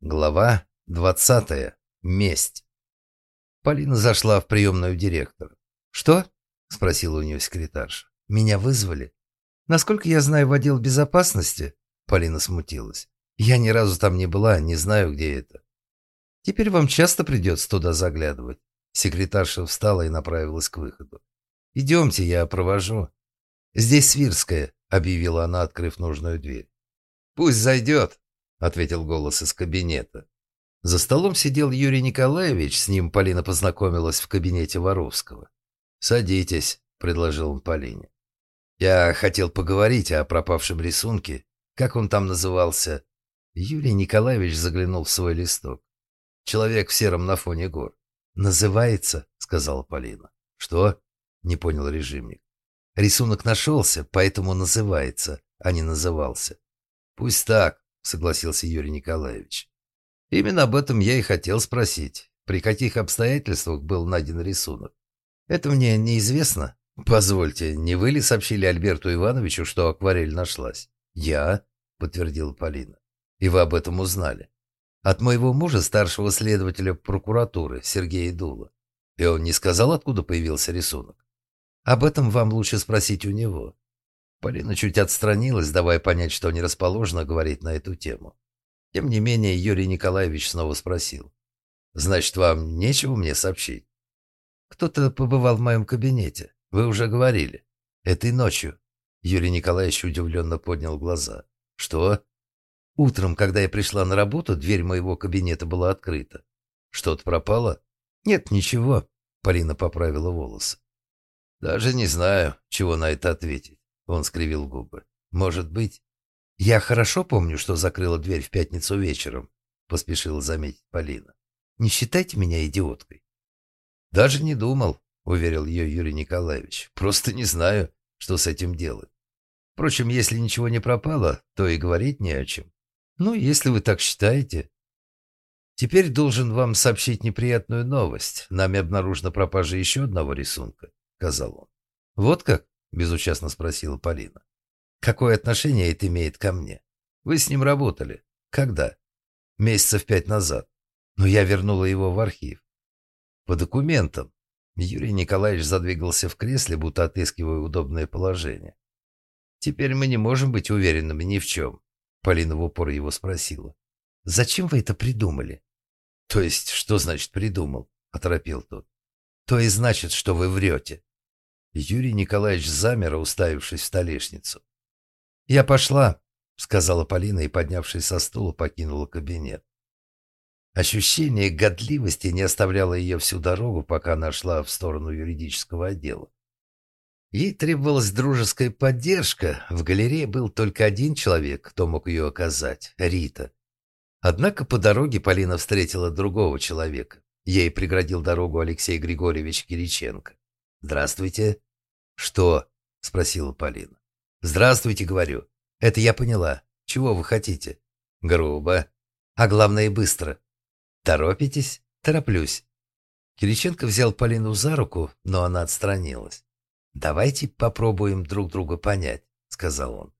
Глава двадцатая. Месть. Полина зашла в приемную директора. «Что?» — спросила у нее секретарша. «Меня вызвали?» «Насколько я знаю, в отдел безопасности?» Полина смутилась. «Я ни разу там не была, не знаю, где это». «Теперь вам часто придется туда заглядывать». Секретарша встала и направилась к выходу. «Идемте, я провожу». «Здесь Свирская», — объявила она, открыв нужную дверь. «Пусть зайдет», — ответил голос из кабинета. За столом сидел Юрий Николаевич, с ним Полина познакомилась в кабинете Воровского. «Садитесь», — предложил он Полине. «Я хотел поговорить о пропавшем рисунке. Как он там назывался?» Юрий Николаевич заглянул в свой листок. «Человек в сером на фоне гор». «Называется», — сказала Полина. «Что?» — не понял режимник. «Рисунок нашелся, поэтому называется, а не назывался». «Пусть так», согласился Юрий Николаевич. Именно об этом я и хотел спросить. При каких обстоятельствах был найден рисунок? Это мне неизвестно. Позвольте, не вы ли сообщили Альберту Ивановичу, что акварель нашлась? Я, подтвердила Полина. И вы об этом узнали? От моего мужа, старшего следователя прокуратуры, Сергея Дула. И он не сказал, откуда появился рисунок? Об этом вам лучше спросить у него. Полина чуть отстранилась, давая понять, что не расположена говорить на эту тему. Тем не менее, Юрий Николаевич снова спросил. «Значит, вам нечего мне сообщить?» «Кто-то побывал в моем кабинете. Вы уже говорили. Этой ночью». Юрий Николаевич удивленно поднял глаза. «Что?» «Утром, когда я пришла на работу, дверь моего кабинета была открыта. Что-то пропало?» «Нет, ничего», — Полина поправила волосы. «Даже не знаю, чего на это ответить. Он скривил губы. «Может быть...» «Я хорошо помню, что закрыла дверь в пятницу вечером», — поспешила заметить Полина. «Не считайте меня идиоткой». «Даже не думал», — уверил ее Юрий Николаевич. «Просто не знаю, что с этим делать. Впрочем, если ничего не пропало, то и говорить не о чем. Ну, если вы так считаете...» «Теперь должен вам сообщить неприятную новость. Нами обнаружена пропажа еще одного рисунка», — сказал он. «Вот как?» — безучастно спросила Полина. «Какое отношение это имеет ко мне? Вы с ним работали. Когда?» «Месяцев пять назад. Но я вернула его в архив». «По документам». Юрий Николаевич задвигался в кресле, будто отыскивая удобное положение. «Теперь мы не можем быть уверенными ни в чем», — Полина в упор его спросила. «Зачем вы это придумали?» «То есть, что значит «придумал»?» — оторопел тот. «То и значит, что вы врете». Юрий Николаевич замер, уставившись в столешницу. «Я пошла», — сказала Полина и, поднявшись со стула, покинула кабинет. Ощущение годливости не оставляло ее всю дорогу, пока она шла в сторону юридического отдела. Ей требовалась дружеская поддержка. В галерее был только один человек, кто мог ее оказать — Рита. Однако по дороге Полина встретила другого человека. Ей преградил дорогу Алексей Григорьевич Кириченко. «Здравствуйте». «Что?» — спросила Полина. «Здравствуйте, говорю. Это я поняла. Чего вы хотите?» «Грубо. А главное, быстро». «Торопитесь?» «Тороплюсь». Кириченко взял Полину за руку, но она отстранилась. «Давайте попробуем друг друга понять», — сказал он.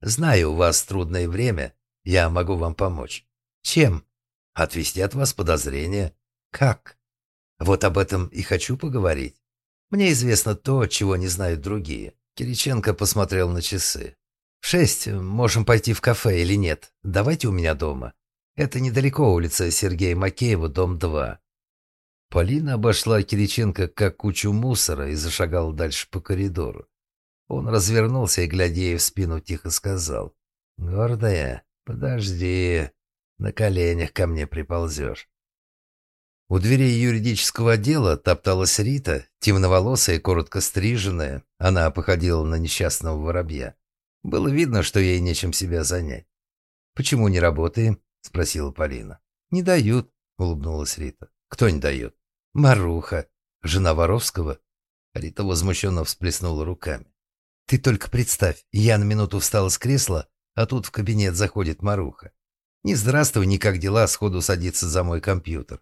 «Знаю, у вас трудное время. Я могу вам помочь». «Чем?» «Отвести от вас подозрения». «Как?» «Вот об этом и хочу поговорить». Мне известно то, чего не знают другие. Кириченко посмотрел на часы. В шесть можем пойти в кафе или нет. Давайте у меня дома. Это недалеко улица Сергея Макеева, дом 2. Полина обошла Кириченко как кучу мусора и зашагала дальше по коридору. Он развернулся и, глядя ей в спину, тихо сказал. «Гордая, подожди, на коленях ко мне приползешь». У дверей юридического отдела топталась Рита, темноволосая, коротко стриженная. Она походила на несчастного воробья. Было видно, что ей нечем себя занять. «Почему не работаем?» — спросила Полина. «Не дают», — улыбнулась Рита. «Кто не дает?» «Маруха, жена Воровского». Рита возмущенно всплеснула руками. «Ты только представь, я на минуту встала с кресла, а тут в кабинет заходит Маруха. Не здравствуй, ни как дела, сходу садится за мой компьютер.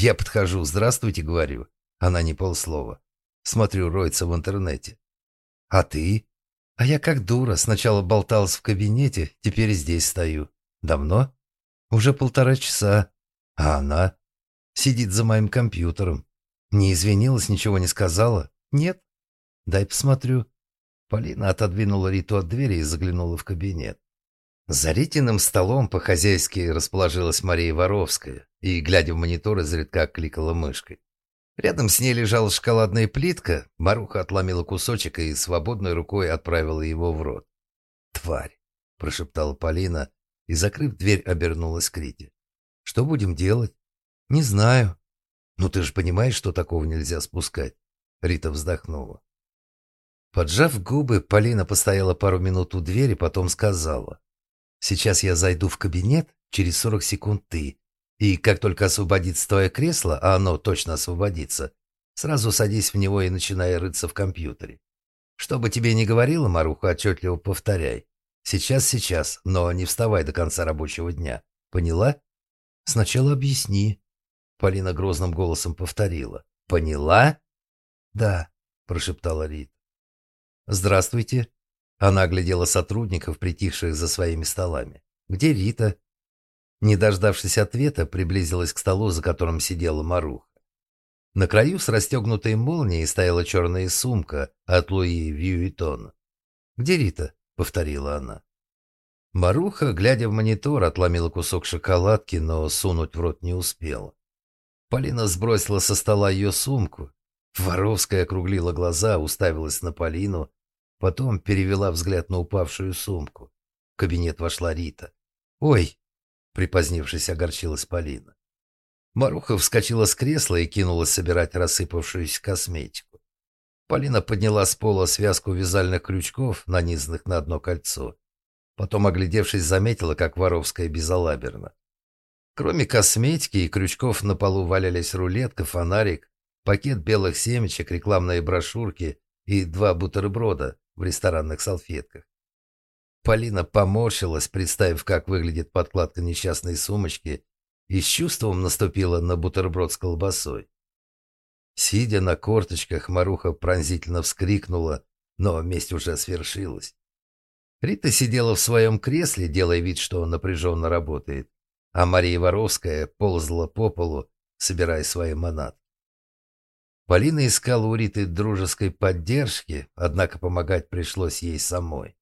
Я подхожу, здравствуйте, говорю. Она не полслова. Смотрю, роется в интернете. А ты? А я как дура. Сначала болталась в кабинете, теперь здесь стою. Давно? Уже полтора часа. А она? Сидит за моим компьютером. Не извинилась, ничего не сказала? Нет? Дай посмотрю. Полина отодвинула Риту от двери и заглянула в кабинет. За Ритиным столом по-хозяйски расположилась Мария Воровская и, глядя в монитор, изредка кликала мышкой. Рядом с ней лежала шоколадная плитка, Маруха отломила кусочек и свободной рукой отправила его в рот. «Тварь!» – прошептала Полина и, закрыв дверь, обернулась к Рите. «Что будем делать?» «Не знаю». «Ну ты же понимаешь, что такого нельзя спускать?» Рита вздохнула. Поджав губы, Полина постояла пару минут у двери, потом сказала. Сейчас я зайду в кабинет, через 40 секунд ты. И как только освободится твое кресло, а оно точно освободится, сразу садись в него и начинай рыться в компьютере. Что бы тебе ни говорила, Маруха, отчетливо повторяй. Сейчас, сейчас, но не вставай до конца рабочего дня. Поняла? Сначала объясни. Полина грозным голосом повторила. Поняла? Да, прошептала Рит. Здравствуйте, она оглядела сотрудников, притихших за своими столами. «Где Рита?» Не дождавшись ответа, приблизилась к столу, за которым сидела Маруха. На краю с расстегнутой молнией стояла черная сумка от Луи Вьюитона. «Где Рита?» — повторила она. Маруха, глядя в монитор, отломила кусок шоколадки, но сунуть в рот не успела. Полина сбросила со стола ее сумку. Воровская округлила глаза, уставилась на Полину, Потом перевела взгляд на упавшую сумку. В кабинет вошла Рита. «Ой!» — припозднившись, огорчилась Полина. Маруха вскочила с кресла и кинулась собирать рассыпавшуюся косметику. Полина подняла с пола связку вязальных крючков, нанизанных на одно кольцо. Потом, оглядевшись, заметила, как Воровская безалаберна. Кроме косметики и крючков на полу валялись рулетка, фонарик, пакет белых семечек, рекламные брошюрки и два бутерброда, в ресторанных салфетках. Полина поморщилась, представив, как выглядит подкладка несчастной сумочки, и с чувством наступила на бутерброд с колбасой. Сидя на корточках, Маруха пронзительно вскрикнула, но месть уже свершилась. Рита сидела в своем кресле, делая вид, что напряженно работает, а Мария Воровская ползла по полу, собирая свои манатки. Полина искала у Риты дружеской поддержки, однако помогать пришлось ей самой.